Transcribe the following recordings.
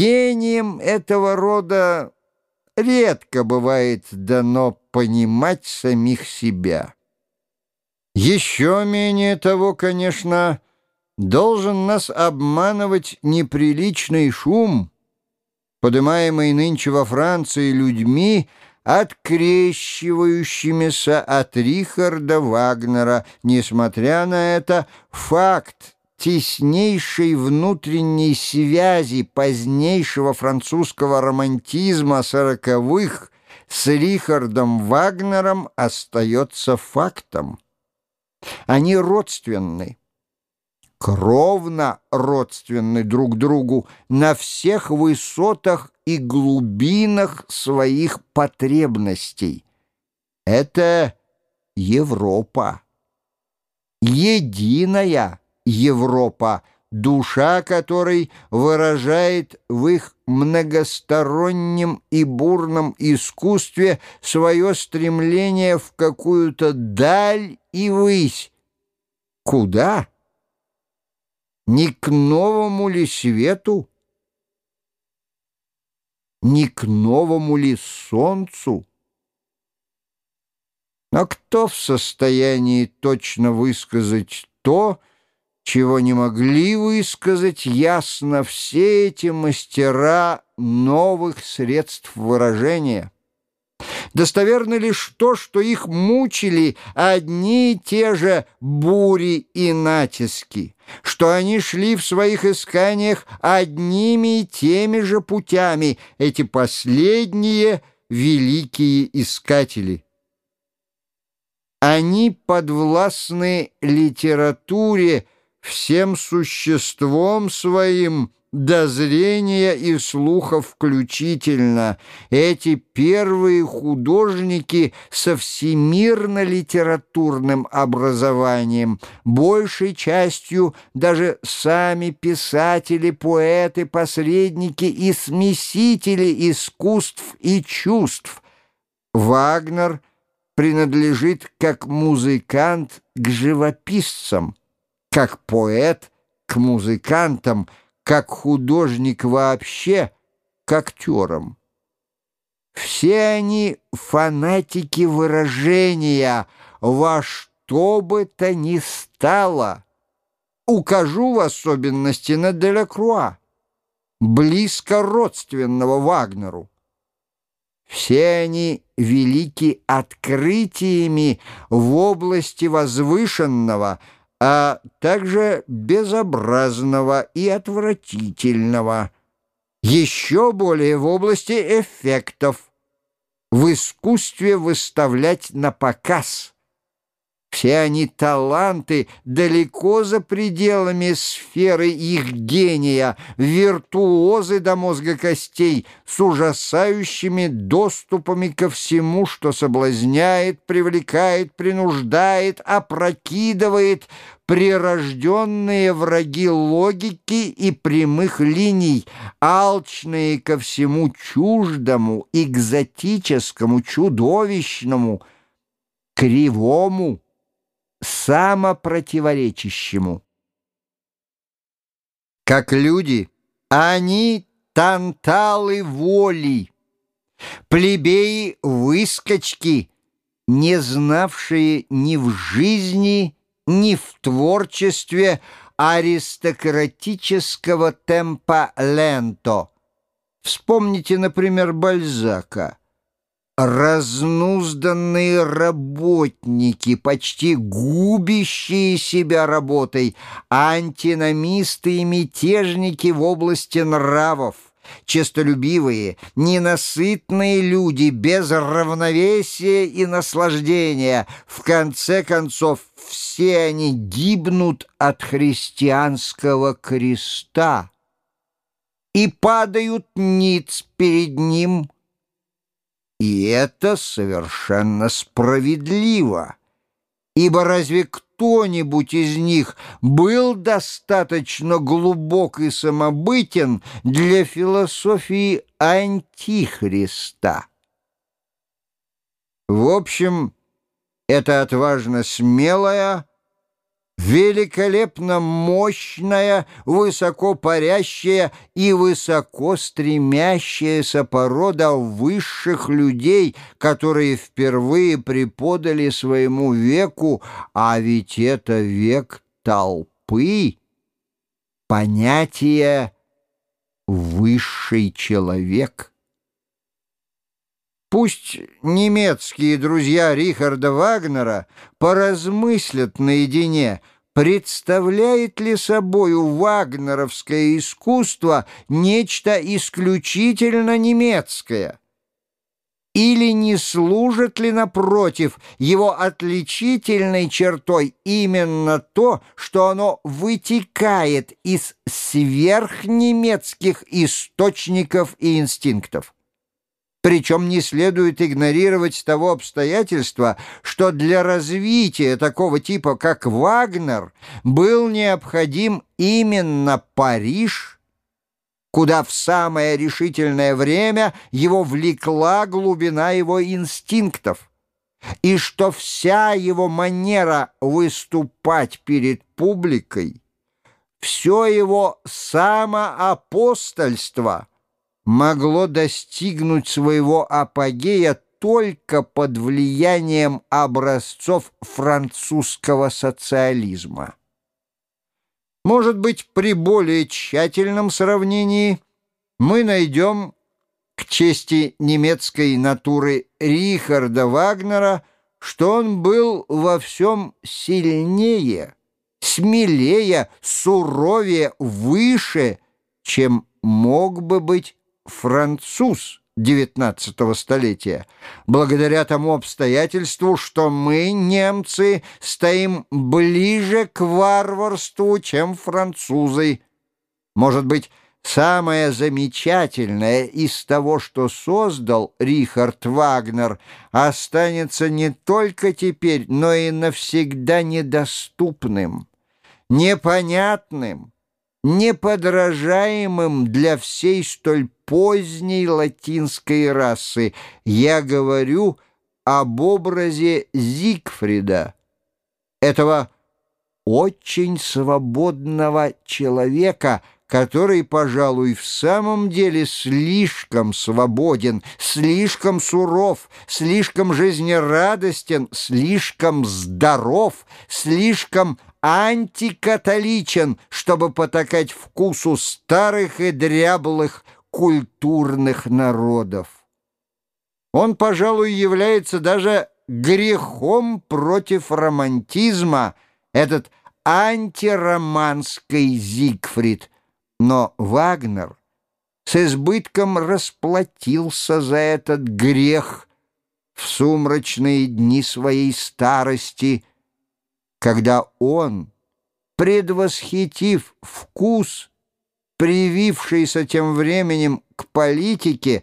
Гением этого рода редко бывает дано понимать самих себя. Еще менее того, конечно, должен нас обманывать неприличный шум, поднимаемый нынче во Франции людьми, открещивающимися от Рихарда Вагнера. Несмотря на это, факт теснейшей внутренней связи позднейшего французского романтизма сороковых с Рихардом Вагнером остается фактом. Они родственны кровно родственны друг другу на всех высотах и глубинах своих потребностей. Это Европа. Единая Европа, душа которой выражает в их многостороннем и бурном искусстве свое стремление в какую-то даль и высь. Куда? Не к новому ли свету? Не к новому ли солнцу? Но кто в состоянии точно высказать то, чего не могли высказать ясно все эти мастера новых средств выражения? Достоверно лишь то, что их мучили одни и те же бури и натиски, что они шли в своих исканиях одними и теми же путями, эти последние великие искатели. Они подвластны литературе всем существом своим, до зрения и слуха включительно. Эти первые художники со всемирно-литературным образованием, большей частью даже сами писатели, поэты, посредники и смесители искусств и чувств. Вагнер принадлежит как музыкант к живописцам, как поэт к музыкантам – как художник вообще, к актерам. Все они фанатики выражения во что бы то ни стало. Укажу в особенности на Делакруа, близко родственного Вагнеру. Все они велики открытиями в области возвышенного – а также безобразного и отвратительного, еще более в области эффектов, в искусстве выставлять на показ – все они таланты далеко за пределами сферы их гения, виртуозы до мозга костей, с ужасающими доступами ко всему, что соблазняет, привлекает, принуждает, опрокидывает, прирожденные враги логики и прямых линий, алчные ко всему чуждому, экзотическому, чудовищному, кривому, самопротиворечащему. Как люди, они танталы воли, плебеи-выскочки, не знавшие ни в жизни, ни в творчестве аристократического темпа ленто. Вспомните, например, Бальзака — разнузданные работники, почти губящие себя работой, антиномисты и мятежники в области нравов, честолюбивые, ненасытные люди без равновесия и наслаждения. В конце концов, все они гибнут от христианского креста и падают ниц перед ним – и это совершенно справедливо. Ибо разве кто-нибудь из них был достаточно глубок и самобытен для философии Антихриста? В общем, это отважно смелая, великолепно мощная, высоко парящая и высоко стремящаяся порода высших людей, которые впервые преподали своему веку, а ведь это век толпы, понятие «высший человек». Пусть немецкие друзья Рихарда Вагнера поразмыслят наедине, представляет ли собою вагнеровское искусство нечто исключительно немецкое? Или не служит ли, напротив, его отличительной чертой именно то, что оно вытекает из сверхнемецких источников и инстинктов? Причем не следует игнорировать того обстоятельства, что для развития такого типа, как Вагнер, был необходим именно Париж, куда в самое решительное время его влекла глубина его инстинктов, и что вся его манера выступать перед публикой, все его самоапостольство — могло достигнуть своего апогея только под влиянием образцов французского социализма. Может быть, при более тщательном сравнении мы найдем к чести немецкой натуры Рихарда Вагнера, что он был во всем сильнее, смелее, суровее, выше, чем мог бы быть француз XIX столетия, благодаря тому обстоятельству, что мы, немцы, стоим ближе к варварству, чем французы. Может быть, самое замечательное из того, что создал Рихард Вагнер, останется не только теперь, но и навсегда недоступным, непонятным, неподражаемым для всей столь поздней латинской расы. Я говорю об образе Зигфрида, этого очень свободного человека, который, пожалуй, в самом деле слишком свободен, слишком суров, слишком жизнерадостен, слишком здоров, слишком антикатоличен, чтобы потакать вкусу старых и дряблых культурных народов. Он, пожалуй, является даже грехом против романтизма, этот антироманский Зигфрид. Но Вагнер с избытком расплатился за этот грех в сумрачные дни своей старости – когда он, предвосхитив вкус, привившийся тем временем к политике,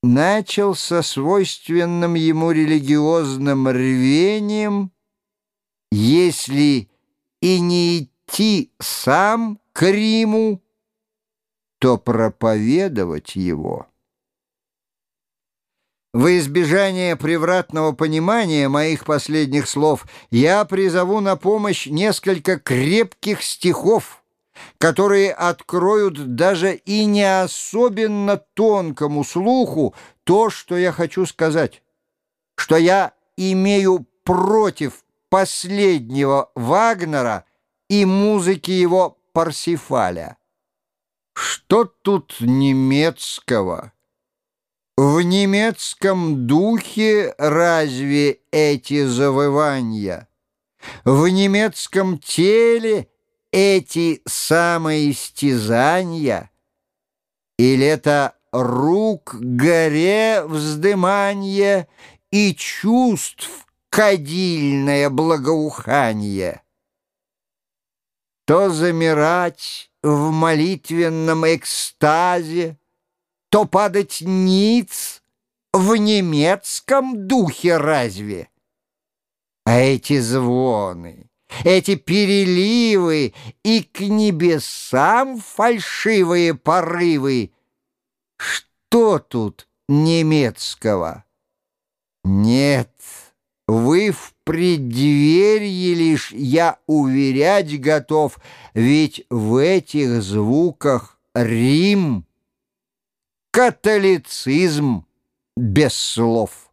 начал со свойственным ему религиозным рвением, если и не идти сам к Риму, то проповедовать его. Во избежание превратного понимания моих последних слов я призову на помощь несколько крепких стихов, которые откроют даже и не особенно тонкому слуху то, что я хочу сказать, что я имею против последнего Вагнера и музыки его Парсифаля. Что тут немецкого? В немецком духе разве эти завывания? В немецком теле эти самые стязания? Или это рук горе вздыманье и чувств кадильное благоуханье? То замирать в молитвенном экстазе, то падать ниц в немецком духе разве? А эти звоны, эти переливы и к небесам фальшивые порывы, что тут немецкого? Нет, Вы в преддверии лишь, я уверять готов, ведь в этих звуках Рим, католицизм без слов.